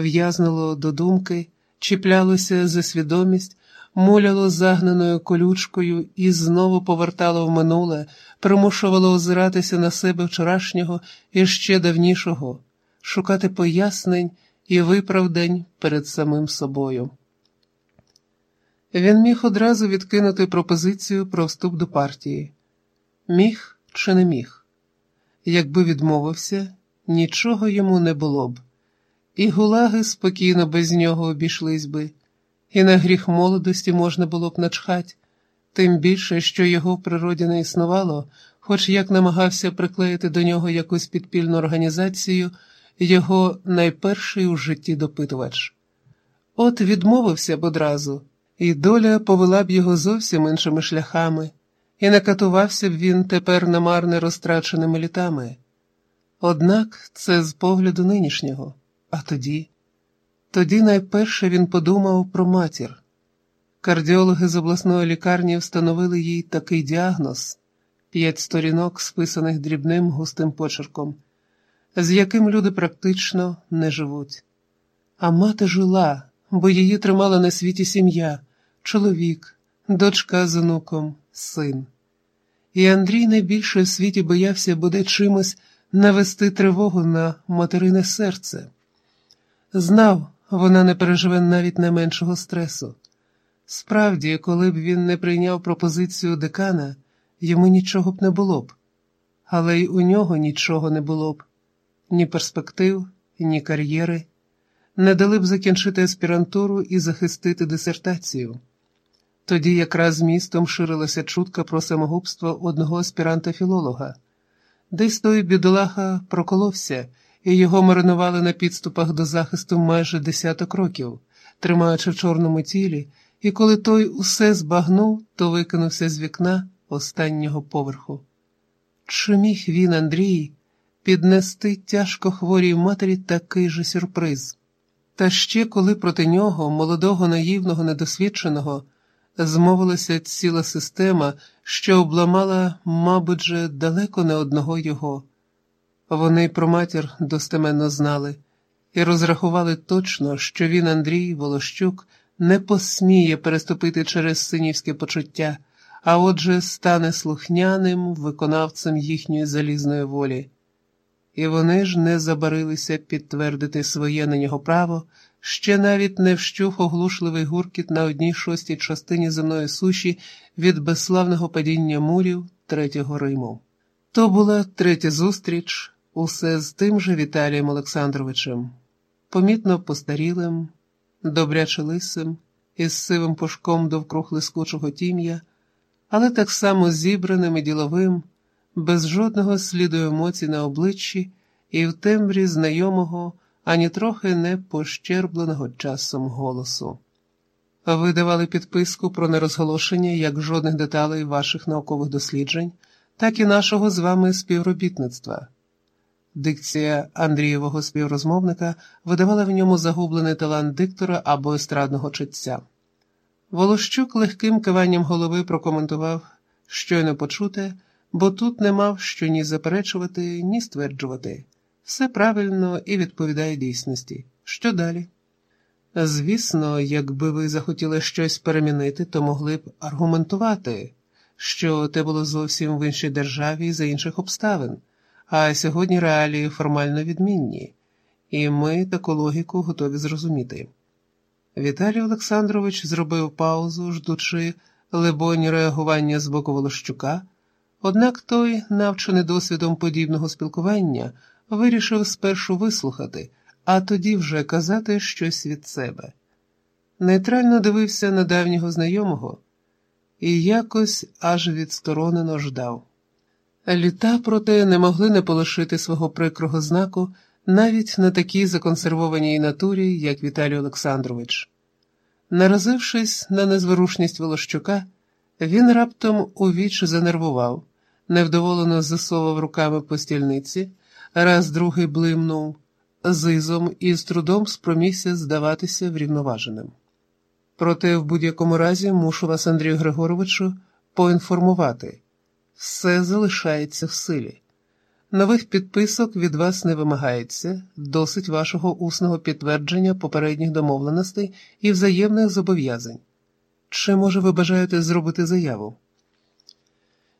в'язнуло до думки, чіплялося за свідомість, муляло загнаною колючкою і знову повертало в минуле, примушувало озиратися на себе вчорашнього і ще давнішого, шукати пояснень і виправдань перед самим собою. Він міг одразу відкинути пропозицію про вступ до партії. Міг чи не міг? Якби відмовився, нічого йому не було б, і гулаги спокійно без нього обійшлись би, і на гріх молодості можна було б начхать, тим більше, що його в природі не існувало, хоч як намагався приклеїти до нього якусь підпільну організацію, його найперший у житті допитувач. От відмовився б одразу, і доля повела б його зовсім іншими шляхами і не катувався б він тепер намарне розтраченими літами. Однак це з погляду нинішнього, а тоді, тоді найперше він подумав про матір. Кардіологи з обласної лікарні встановили їй такий діагноз п'ять сторінок, списаних дрібним густим почерком, з яким люди практично не живуть. А мати жила, бо її тримала на світі сім'я, чоловік, дочка з онуком, син. І Андрій найбільше в світі боявся буде чимось навести тривогу на материне серце. Знав, вона не переживе навіть найменшого стресу. Справді, коли б він не прийняв пропозицію декана, йому нічого б не було б, але й у нього нічого не було б ні перспектив, ні кар'єри, не дали б закінчити аспірантуру і захистити дисертацію. Тоді якраз містом ширилася чутка про самогубство одного аспіранта-філолога. Десь той бідолаха проколовся, і його маринували на підступах до захисту майже десяток років, тримаючи в чорному тілі, і коли той усе збагнув, то викинувся з вікна останнього поверху. Чи міг він, Андрій, піднести тяжко хворій матері такий же сюрприз? Та ще коли проти нього, молодого, наївного, недосвідченого, змовилася ціла система, що обламала, мабуть, же далеко не одного його. Вони про матір достеменно знали і розрахували точно, що він, Андрій Волощук, не посміє переступити через синівське почуття, а отже, стане слухняним виконавцем їхньої залізної волі. І вони ж не забарилися підтвердити своє на нього право ще навіть не вщух оглушливий гуркіт на одній шостій частині земної суші від безславного падіння мурів Третього Риму. То була третя зустріч, усе з тим же Віталієм Олександровичем, помітно постарілим, добряче лисим, із сивим пушком довкруг лискучого тім'я, але так само зібраним і діловим, без жодного сліду емоцій на обличчі і в тембрі знайомого ані трохи не пощербленого часом голосу. Ви давали підписку про нерозголошення як жодних деталей ваших наукових досліджень, так і нашого з вами співробітництва. Дикція Андрієвого співрозмовника видавала в ньому загублений талант диктора або естрадного читця. Волощук легким киванням голови прокоментував щойно почуте, бо тут не мав що ні заперечувати, ні стверджувати. Все правильно і відповідає дійсності. Що далі? Звісно, якби ви захотіли щось перемінити, то могли б аргументувати, що те було зовсім в іншій державі за інших обставин, а сьогодні реалії формально відмінні, і ми таку логіку готові зрозуміти. Віталій Олександрович зробив паузу, ждучи либонь реагування з боку Волощука, однак той, навчений досвідом подібного спілкування, вирішив спершу вислухати, а тоді вже казати щось від себе. Нейтрально дивився на давнього знайомого і якось аж відсторонено ждав. Літа, проте, не могли не полишити свого прикрого знаку навіть на такій законсервованій натурі, як Віталій Олександрович. Наразившись на незворушність Волощука, він раптом у віч занервував, невдоволено засовував руками по стільниці раз другий блимнув зизом і з трудом спромігся здаватися врівноваженим. Проте, в будь-якому разі, мушу вас, Андрію Григоровичу, поінформувати все залишається в силі. Нових підписок від вас не вимагається, досить вашого усного підтвердження попередніх домовленостей і взаємних зобов'язань. Чи, може, ви бажаєте зробити заяву?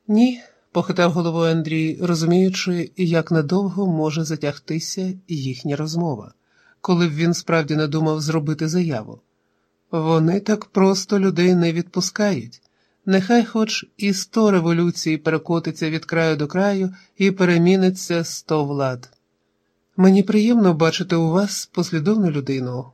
Ні, похитав головою Андрій, розуміючи, як надовго може затягтися їхня розмова, коли б він справді надумав зробити заяву. Вони так просто людей не відпускають. Нехай хоч і сто революцій перекотиться від краю до краю і переміниться сто влад. Мені приємно бачити у вас послідовну людину,